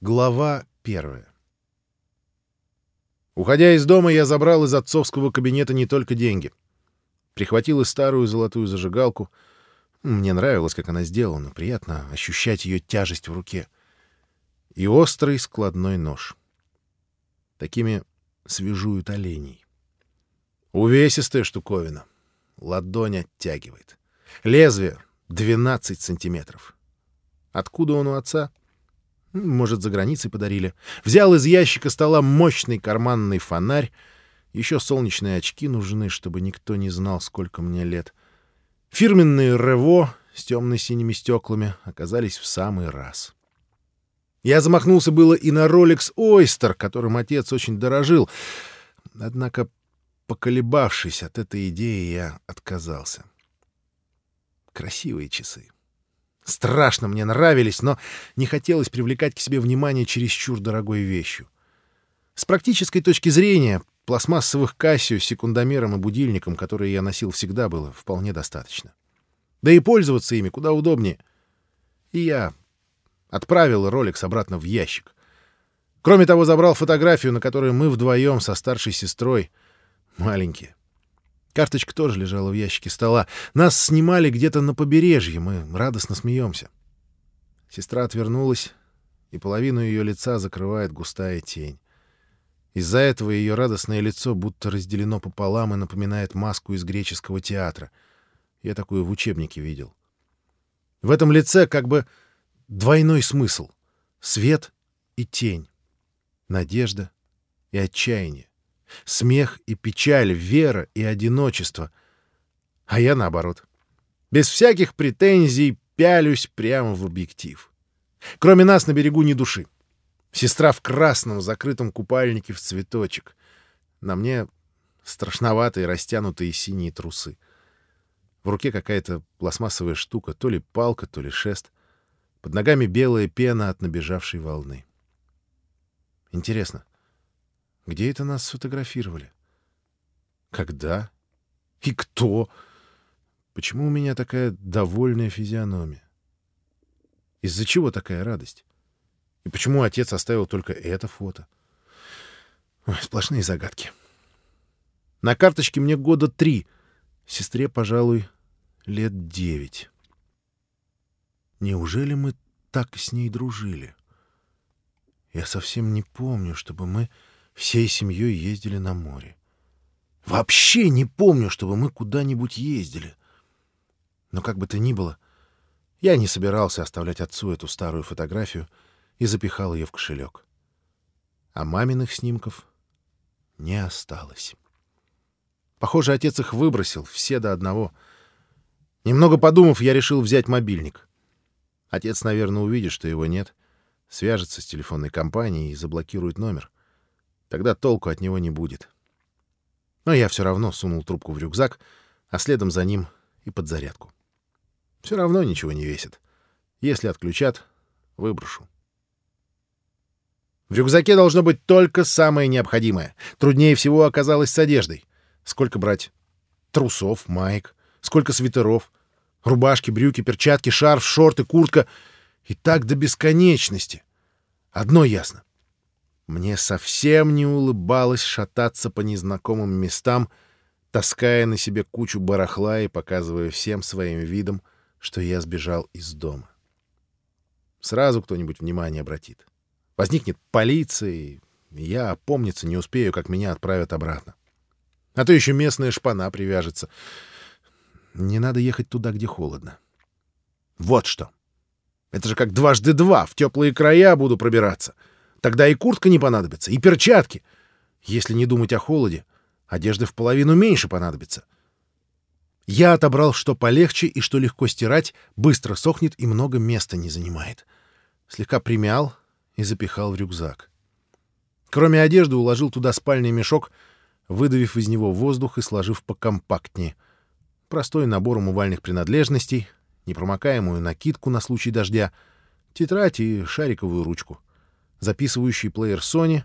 Глава первая. Уходя из дома, я забрал из отцовского кабинета не только деньги. Прихватил и старую золотую зажигалку. Мне нравилось, как она сделана. Приятно ощущать ее тяжесть в руке. И острый складной нож. Такими свежуют оленей. Увесистая штуковина. Ладонь оттягивает. Лезвие — 12 сантиметров. Откуда он у отца? Может, за границей подарили. Взял из ящика стола мощный карманный фонарь. Еще солнечные очки нужны, чтобы никто не знал, сколько мне лет. Фирменные «Рево» с темно-синими стеклами оказались в самый раз. Я замахнулся было и на Rolex Oyster, которым отец очень дорожил. Однако, поколебавшись от этой идеи, я отказался. Красивые часы страшно мне нравились, но не хотелось привлекать к себе внимание чересчур дорогой вещью. С практической точки зрения, пластмассовых Кассио с секундомером и будильником, которые я носил всегда, было вполне достаточно. Да и пользоваться ими куда удобнее. И я отправил роликс обратно в ящик. Кроме того, забрал фотографию, на которой мы вдвоем со старшей сестрой маленькие. Карточка тоже лежала в ящике стола. Нас снимали где-то на побережье, мы радостно смеемся. Сестра отвернулась, и половину ее лица закрывает густая тень. Из-за этого ее радостное лицо будто разделено пополам и напоминает маску из греческого театра. Я такую в учебнике видел. В этом лице как бы двойной смысл — свет и тень, надежда и отчаяние. Смех и печаль, вера и одиночество. А я наоборот. Без всяких претензий пялюсь прямо в объектив. Кроме нас на берегу ни души. Сестра в красном закрытом купальнике в цветочек. На мне страшноватые растянутые синие трусы. В руке какая-то пластмассовая штука, то ли палка, то ли шест. Под ногами белая пена от набежавшей волны. Интересно, где это нас сфотографировали? Когда? И кто? Почему у меня такая довольная физиономия? Из-за чего такая радость? И почему отец оставил только это фото? Ой, сплошные загадки. На карточке мне года три. Сестре, пожалуй, лет девять. Неужели мы так с ней дружили? Я совсем не помню, чтобы мы Всей семьей ездили на море. Вообще не помню, чтобы мы куда-нибудь ездили. Но как бы то ни было, я не собирался оставлять отцу эту старую фотографию и запихал ее в кошелек. А маминых снимков не осталось. Похоже, отец их выбросил, все до одного. Немного подумав, я решил взять мобильник. Отец, наверное, увидит, что его нет, свяжется с телефонной компанией и заблокирует номер. Тогда толку от него не будет. Но я все равно сунул трубку в рюкзак, а следом за ним и подзарядку. Все равно ничего не весит. Если отключат, выброшу. В рюкзаке должно быть только самое необходимое. Труднее всего оказалось с одеждой. Сколько брать? Трусов, маек, сколько свитеров, рубашки, брюки, перчатки, шарф, шорты, куртка. И так до бесконечности. Одно ясно. Мне совсем не улыбалось шататься по незнакомым местам, таская на себе кучу барахла и показывая всем своим видом, что я сбежал из дома. Сразу кто-нибудь внимание обратит. Возникнет полиция, и я опомниться не успею, как меня отправят обратно. А то еще местная шпана привяжется. Не надо ехать туда, где холодно. Вот что. Это же как дважды два, в теплые края буду пробираться — Тогда и куртка не понадобится, и перчатки. Если не думать о холоде, одежды в половину меньше понадобится. Я отобрал, что полегче и что легко стирать, быстро сохнет и много места не занимает. Слегка примял и запихал в рюкзак. Кроме одежды уложил туда спальный мешок, выдавив из него воздух и сложив покомпактнее. Простой набор умывальных принадлежностей, непромокаемую накидку на случай дождя, тетрадь и шариковую ручку — записывающий плеер Sony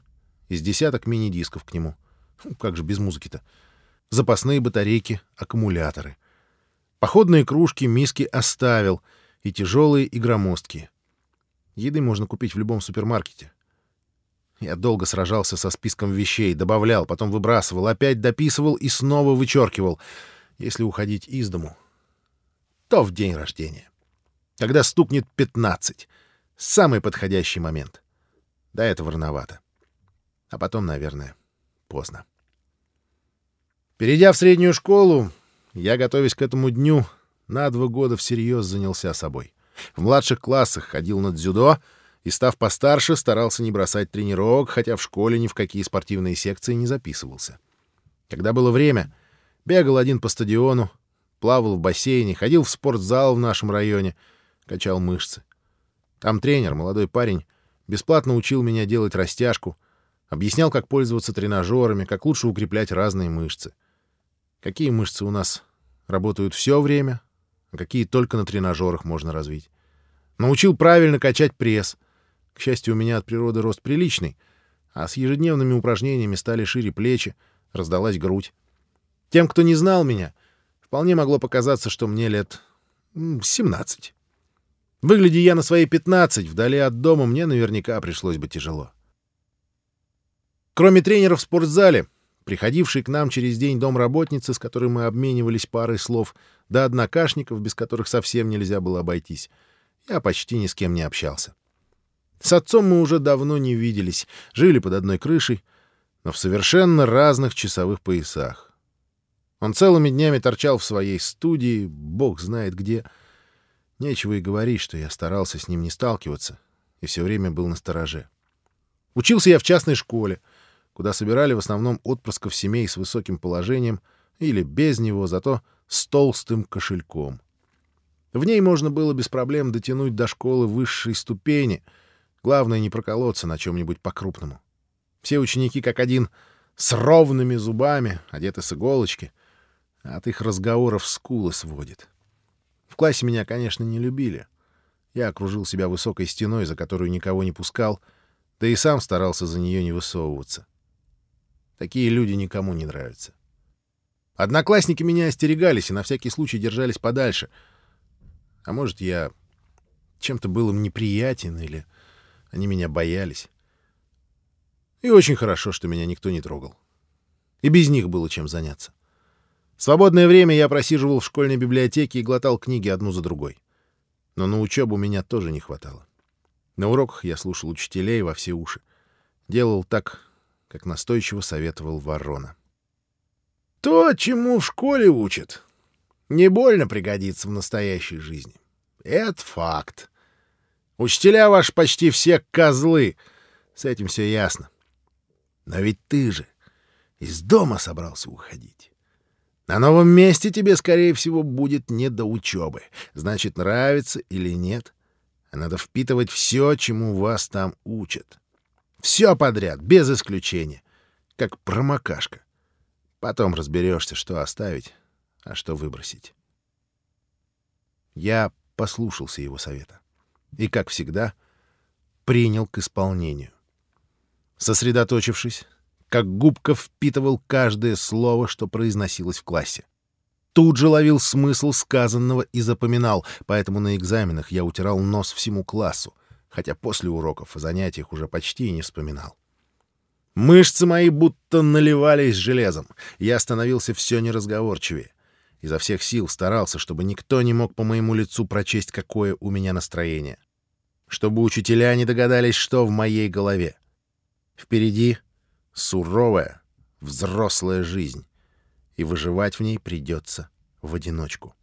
из десяток мини-дисков к нему. Как же без музыки-то? Запасные батарейки, аккумуляторы. Походные кружки, миски оставил, и тяжелые, и громоздкие. Еды можно купить в любом супермаркете. Я долго сражался со списком вещей, добавлял, потом выбрасывал, опять дописывал и снова вычеркивал. Если уходить из дому, то в день рождения. Когда стукнет 15. Самый подходящий момент. До этого рановато. А потом, наверное, поздно. Перейдя в среднюю школу, я, готовясь к этому дню, на два года всерьез занялся собой. В младших классах ходил на дзюдо и, став постарше, старался не бросать тренировок, хотя в школе ни в какие спортивные секции не записывался. Когда было время, бегал один по стадиону, плавал в бассейне, ходил в спортзал в нашем районе, качал мышцы. Там тренер, молодой парень, бесплатно учил меня делать растяжку, объяснял, как пользоваться тренажерами, как лучше укреплять разные мышцы. Какие мышцы у нас работают все время, а какие только на тренажерах можно развить. Научил правильно качать пресс. К счастью, у меня от природы рост приличный, а с ежедневными упражнениями стали шире плечи, раздалась грудь. Тем, кто не знал меня, вполне могло показаться, что мне лет 17. Выгляди я на свои 15, вдали от дома мне наверняка пришлось бы тяжело. Кроме тренеров в спортзале, приходивший к нам через день домработницы, с которой мы обменивались парой слов, да однокашников, без которых совсем нельзя было обойтись, я почти ни с кем не общался. С отцом мы уже давно не виделись, жили под одной крышей, но в совершенно разных часовых поясах. Он целыми днями торчал в своей студии, бог знает где. Нечего и говорить, что я старался с ним не сталкиваться и все время был на стороже. Учился я в частной школе — куда собирали в основном отпрысков семей с высоким положением или без него, зато с толстым кошельком. В ней можно было без проблем дотянуть до школы высшей ступени. Главное, не проколоться на чем-нибудь по-крупному. Все ученики как один с ровными зубами, одеты с иголочки. А от их разговоров скулы сводит. В классе меня, конечно, не любили. Я окружил себя высокой стеной, за которую никого не пускал, да и сам старался за нее не высовываться. Такие люди никому не нравятся. Одноклассники меня остерегались и на всякий случай держались подальше. А может, я чем-то был им неприятен или они меня боялись. И очень хорошо, что меня никто не трогал. И без них было чем заняться. Свободное время я просиживал в школьной библиотеке и глотал книги одну за другой. Но на учебу меня тоже не хватало. На уроках я слушал учителей во все уши. Делал так, как настойчиво советовал Ворона. «То, чему в школе учат, не больно пригодится в настоящей жизни. Это факт. Учителя ваши почти все козлы, с этим все ясно. Но ведь ты же из дома собрался уходить. На новом месте тебе, скорее всего, будет не до учебы. Значит, нравится или нет, надо впитывать все, чему вас там учат. Все подряд, без исключения. Как промокашка. Потом разберешься, что оставить, а что выбросить. Я послушался его совета. И, как всегда, принял к исполнению. Сосредоточившись, как губка впитывал каждое слово, что произносилось в классе. Тут же ловил смысл сказанного и запоминал, поэтому на экзаменах я утирал нос всему классу, хотя после уроков о занятиях уже почти и не вспоминал. Мышцы мои будто наливались железом. Я становился все неразговорчивее. Изо всех сил старался, чтобы никто не мог по моему лицу прочесть, какое у меня настроение. Чтобы учителя не догадались, что в моей голове. Впереди суровая, взрослая жизнь, и выживать в ней придется в одиночку.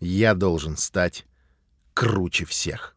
Я должен стать круче всех.